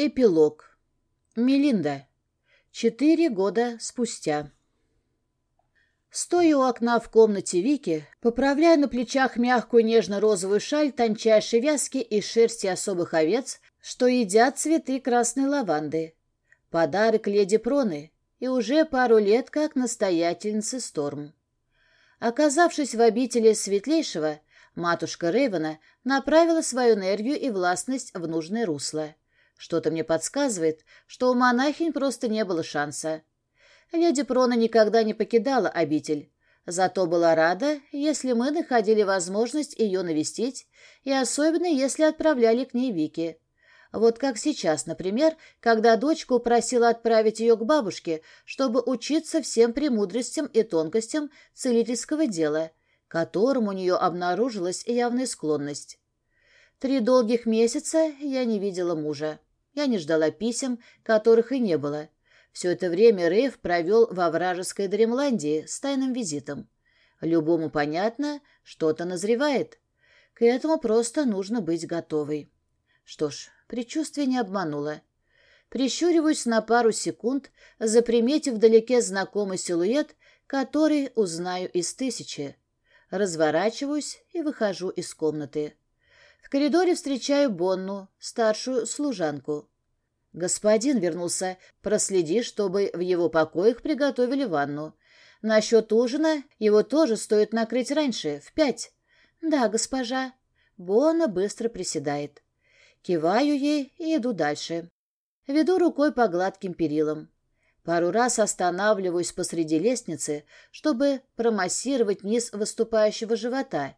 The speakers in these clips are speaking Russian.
Эпилог. Мелинда. Четыре года спустя. Стоя у окна в комнате Вики, поправляя на плечах мягкую нежно-розовую шаль тончайшей вязки из шерсти особых овец, что едят цветы красной лаванды. Подарок леди Проны и уже пару лет как настоятельницы Сторм. Оказавшись в обители Светлейшего, матушка Рейвена направила свою энергию и властность в нужное русло. Что-то мне подсказывает, что у монахинь просто не было шанса. Леди Прона никогда не покидала обитель, зато была рада, если мы находили возможность ее навестить, и особенно если отправляли к ней Вики. Вот как сейчас, например, когда дочку просила отправить ее к бабушке, чтобы учиться всем премудростям и тонкостям целительского дела, которому у нее обнаружилась явная склонность. Три долгих месяца я не видела мужа. Я не ждала писем, которых и не было. Все это время Рейв провел во вражеской Дремландии с тайным визитом. Любому понятно, что-то назревает. К этому просто нужно быть готовой. Что ж, предчувствие не обмануло. Прищуриваюсь на пару секунд, заприметив вдалеке знакомый силуэт, который узнаю из тысячи. Разворачиваюсь и выхожу из комнаты. В коридоре встречаю Бонну, старшую служанку. Господин вернулся. Проследи, чтобы в его покоях приготовили ванну. Насчет ужина его тоже стоит накрыть раньше, в пять. Да, госпожа. Бонна быстро приседает. Киваю ей и иду дальше. Веду рукой по гладким перилам. Пару раз останавливаюсь посреди лестницы, чтобы промассировать низ выступающего живота —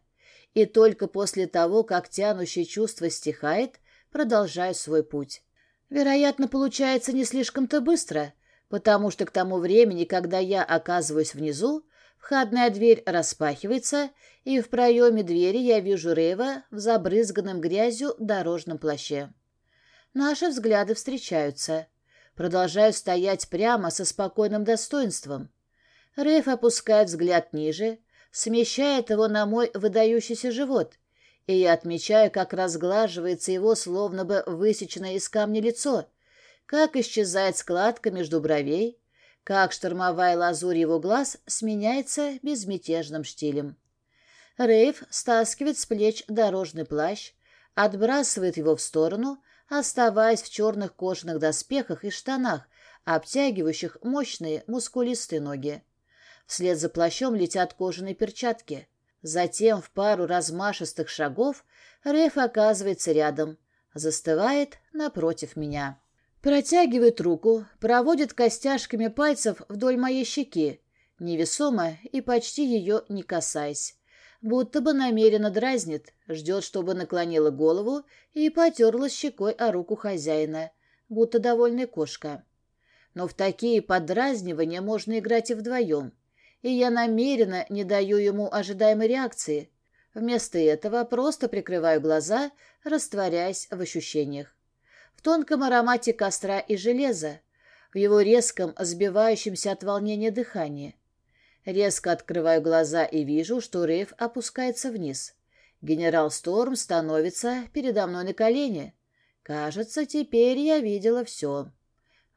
и только после того, как тянущее чувство стихает, продолжаю свой путь. Вероятно, получается не слишком-то быстро, потому что к тому времени, когда я оказываюсь внизу, входная дверь распахивается, и в проеме двери я вижу Рейва в забрызганном грязью дорожном плаще. Наши взгляды встречаются. Продолжаю стоять прямо со спокойным достоинством. Рейв опускает взгляд ниже, смещает его на мой выдающийся живот, и я отмечаю, как разглаживается его словно бы высеченное из камня лицо, как исчезает складка между бровей, как штормовая лазурь его глаз сменяется безмятежным штилем. Рейв стаскивает с плеч дорожный плащ, отбрасывает его в сторону, оставаясь в черных кожаных доспехах и штанах, обтягивающих мощные мускулистые ноги. Вслед за плащом летят кожаные перчатки. Затем в пару размашистых шагов Реф оказывается рядом, застывает напротив меня. Протягивает руку, проводит костяшками пальцев вдоль моей щеки, невесомо и почти ее не касаясь. Будто бы намеренно дразнит, ждет, чтобы наклонила голову и потерла щекой о руку хозяина, будто довольная кошка. Но в такие подразнивания можно играть и вдвоем и я намеренно не даю ему ожидаемой реакции. Вместо этого просто прикрываю глаза, растворяясь в ощущениях. В тонком аромате костра и железа, в его резком, сбивающемся от волнения дыхании. Резко открываю глаза и вижу, что Рейв опускается вниз. Генерал Сторм становится передо мной на колени. Кажется, теперь я видела все.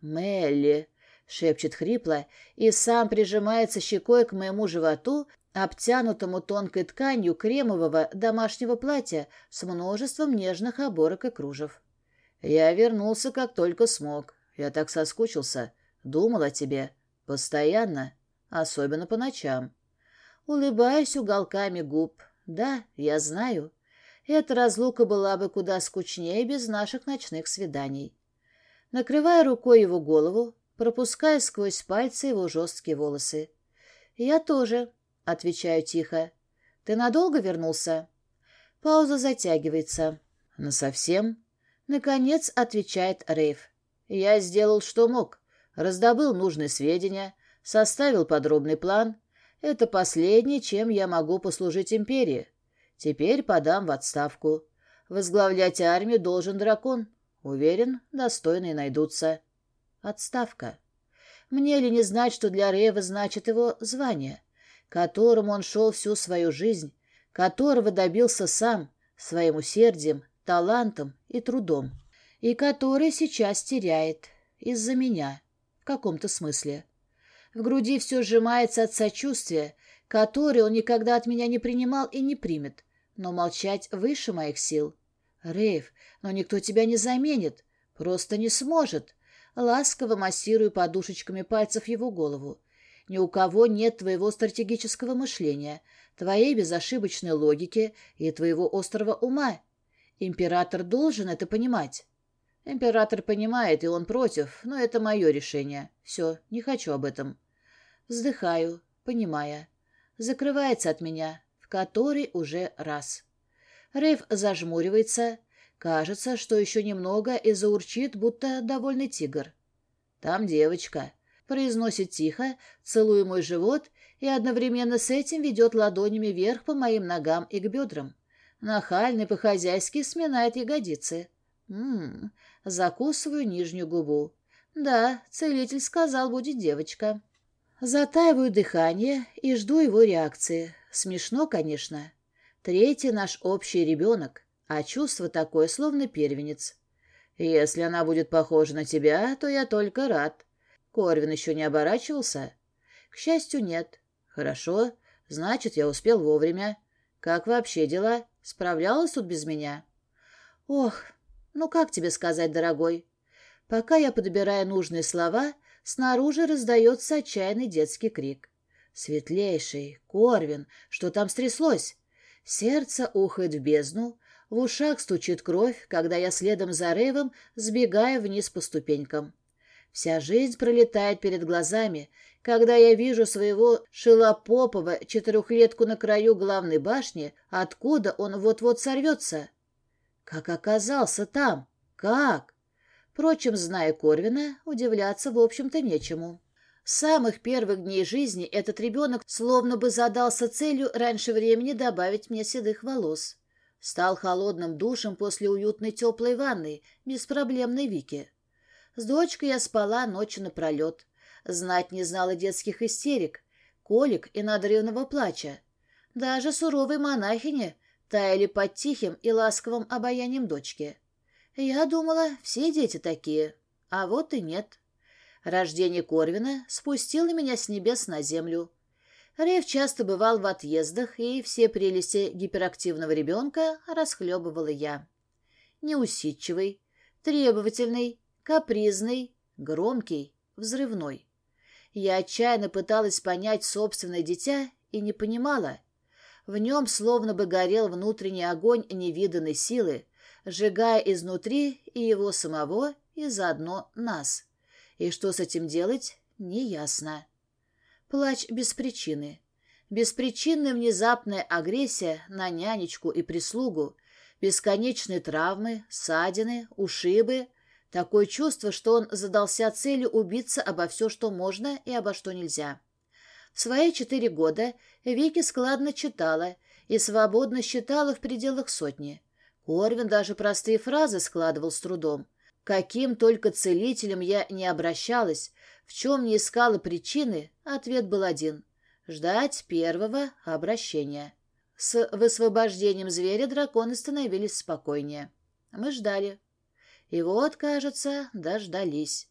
«Мелли», — шепчет хрипло и сам прижимается щекой к моему животу, обтянутому тонкой тканью кремового домашнего платья с множеством нежных оборок и кружев. Я вернулся, как только смог. Я так соскучился. Думал о тебе. Постоянно. Особенно по ночам. Улыбаюсь уголками губ. Да, я знаю. Эта разлука была бы куда скучнее без наших ночных свиданий. Накрывая рукой его голову, пропуская сквозь пальцы его жесткие волосы. «Я тоже», — отвечаю тихо. «Ты надолго вернулся?» Пауза затягивается. «Насовсем?» Наконец отвечает Рейв. «Я сделал, что мог. Раздобыл нужные сведения, составил подробный план. Это последнее, чем я могу послужить империи. Теперь подам в отставку. Возглавлять армию должен дракон. Уверен, достойные найдутся». Отставка. Мне ли не знать, что для Рева значит его звание, которому он шел всю свою жизнь, которого добился сам, своим усердием, талантом и трудом. и который сейчас теряет из-за меня, в каком-то смысле. В груди все сжимается от сочувствия, которое он никогда от меня не принимал и не примет, но молчать выше моих сил. Рейв, но никто тебя не заменит, просто не сможет. Ласково массирую подушечками пальцев его голову. Ни у кого нет твоего стратегического мышления, твоей безошибочной логики и твоего острого ума. Император должен это понимать. Император понимает, и он против, но это мое решение. Все, не хочу об этом. Вздыхаю, понимая. Закрывается от меня, в который уже раз. Рейв зажмуривается. Кажется, что еще немного и заурчит, будто довольный тигр. Там девочка произносит тихо, целуя мой живот и одновременно с этим ведет ладонями вверх по моим ногам и к бедрам. Нахальный по-хозяйски сминает ягодицы. Ммм, закусываю нижнюю губу. Да, целитель сказал, будет девочка. Затаиваю дыхание и жду его реакции. Смешно, конечно. Третий наш общий ребенок, а чувство такое, словно первенец. Если она будет похожа на тебя, то я только рад. Корвин еще не оборачивался? К счастью, нет. Хорошо, значит, я успел вовремя. Как вообще дела? Справлялась тут без меня? Ох, ну как тебе сказать, дорогой? Пока я подбираю нужные слова, снаружи раздается отчаянный детский крик. Светлейший, Корвин, что там стряслось? Сердце ухает в бездну, в ушах стучит кровь, когда я следом за Рейвом сбегаю вниз по ступенькам. Вся жизнь пролетает перед глазами, когда я вижу своего шилопопова четырехлетку на краю главной башни, откуда он вот-вот сорвется. Как оказался там? Как? Впрочем, зная Корвина, удивляться, в общем-то, нечему. С самых первых дней жизни этот ребенок словно бы задался целью раньше времени добавить мне седых волос. Стал холодным душем после уютной теплой ванны, беспроблемной Вики. С дочкой я спала ночью напролет. Знать не знала детских истерик, колик и надрывного плача. Даже суровой монахини таяли под тихим и ласковым обаянием дочки. Я думала, все дети такие, а вот и нет. Рождение Корвина спустило меня с небес на землю. Рев часто бывал в отъездах, и все прелести гиперактивного ребенка расхлебывала я. Неусидчивый, требовательный, Капризный, громкий, взрывной. Я отчаянно пыталась понять собственное дитя и не понимала. В нем словно бы горел внутренний огонь невиданной силы, сжигая изнутри и его самого, и заодно нас. И что с этим делать, неясно. Плач без причины. Беспричинная внезапная агрессия на нянечку и прислугу, бесконечные травмы, ссадины, ушибы, Такое чувство, что он задался целью убиться обо все, что можно и обо что нельзя. В свои четыре года Вики складно читала и свободно считала в пределах сотни. Корвин даже простые фразы складывал с трудом. Каким только целителем я не обращалась, в чем не искала причины, ответ был один — ждать первого обращения. С высвобождением зверя драконы становились спокойнее. Мы ждали. И вот, кажется, дождались.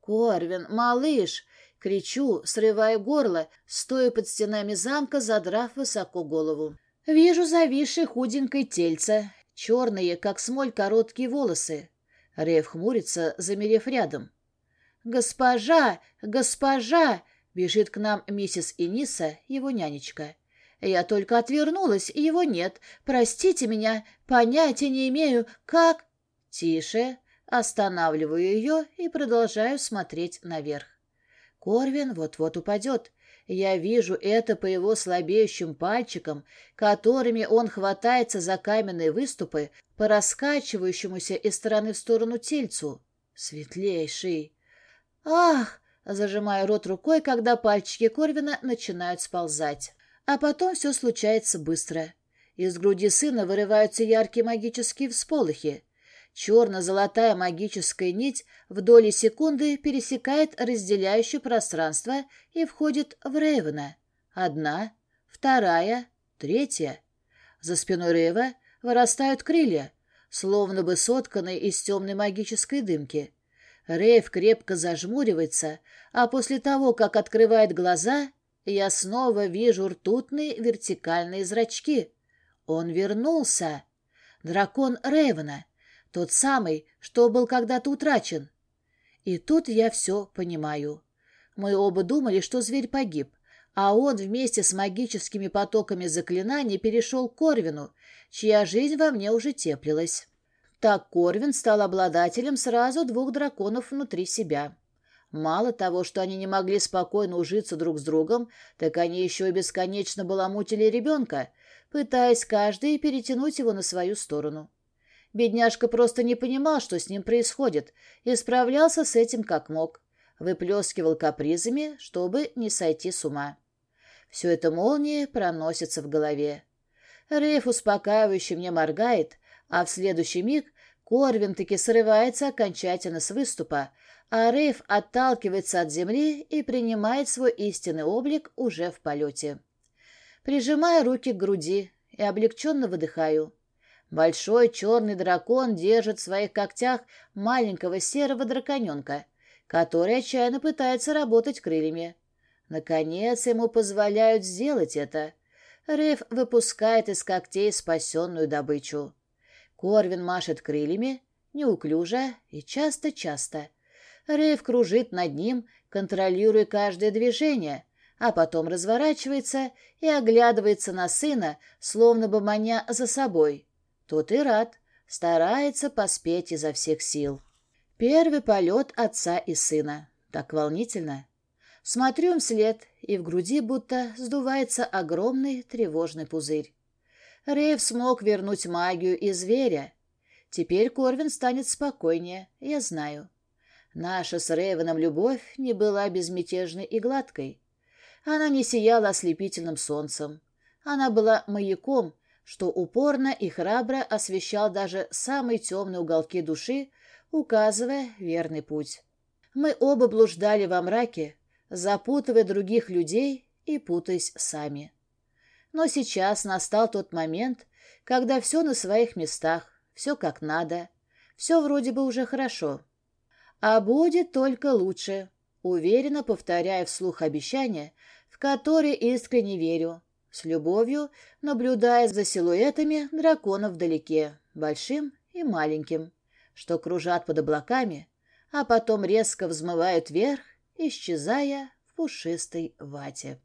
«Корвин, малыш!» — кричу, срывая горло, стоя под стенами замка, задрав высоко голову. Вижу зависшее худенькое тельце, черные, как смоль, короткие волосы. Рев хмурится, замерев рядом. «Госпожа! Госпожа!» — бежит к нам миссис Иниса, его нянечка. Я только отвернулась, его нет. Простите меня, понятия не имею, как... Тише, Останавливаю ее и продолжаю смотреть наверх. Корвин вот-вот упадет. Я вижу это по его слабеющим пальчикам, которыми он хватается за каменные выступы по раскачивающемуся из стороны в сторону тельцу. Светлейший! Ах! Зажимаю рот рукой, когда пальчики Корвина начинают сползать. А потом все случается быстро. Из груди сына вырываются яркие магические всполохи. Черно-золотая магическая нить в доли секунды пересекает разделяющее пространство и входит в Рейвена. Одна, вторая, третья. За спиной Рейва вырастают крылья. словно бы сотканный из темной магической дымки. Рейв крепко зажмуривается, а после того, как открывает глаза, я снова вижу ртутные вертикальные зрачки. Он вернулся. Дракон Рейвена, тот самый, что был когда-то утрачен. И тут я все понимаю. Мы оба думали, что зверь погиб, а он вместе с магическими потоками заклинаний перешел к Корвину, чья жизнь во мне уже теплилась. Так Корвин стал обладателем сразу двух драконов внутри себя. Мало того, что они не могли спокойно ужиться друг с другом, так они еще и бесконечно баламутили ребенка, пытаясь каждый перетянуть его на свою сторону. Бедняжка просто не понимал, что с ним происходит, и справлялся с этим как мог. Выплескивал капризами, чтобы не сойти с ума. Все это молнией проносится в голове. Рейф успокаивающе мне моргает, а в следующий миг Корвин таки срывается окончательно с выступа, а Рейф отталкивается от земли и принимает свой истинный облик уже в полете. Прижимаю руки к груди и облегченно выдыхаю. Большой черный дракон держит в своих когтях маленького серого драконенка, который отчаянно пытается работать крыльями. Наконец ему позволяют сделать это. Рейв выпускает из когтей спасенную добычу. Корвин машет крыльями, неуклюже и часто-часто. Рейв кружит над ним, контролируя каждое движение, а потом разворачивается и оглядывается на сына, словно бы маня за собой. Тот и рад, старается поспеть изо всех сил. Первый полет отца и сына. Так волнительно. Смотрю им вслед, и в груди будто сдувается огромный тревожный пузырь. Рейв смог вернуть магию и зверя. Теперь Корвин станет спокойнее, я знаю. Наша с Рейвеном любовь не была безмятежной и гладкой. Она не сияла ослепительным солнцем. Она была маяком, что упорно и храбро освещал даже самые темные уголки души, указывая верный путь. Мы оба блуждали во мраке, запутывая других людей и путаясь сами. Но сейчас настал тот момент, когда все на своих местах, все как надо, все вроде бы уже хорошо. А будет только лучше, уверенно повторяя вслух обещания, в которые искренне верю, с любовью наблюдая за силуэтами драконов вдалеке, большим и маленьким, что кружат под облаками, а потом резко взмывают вверх исчезая в пушистой вате.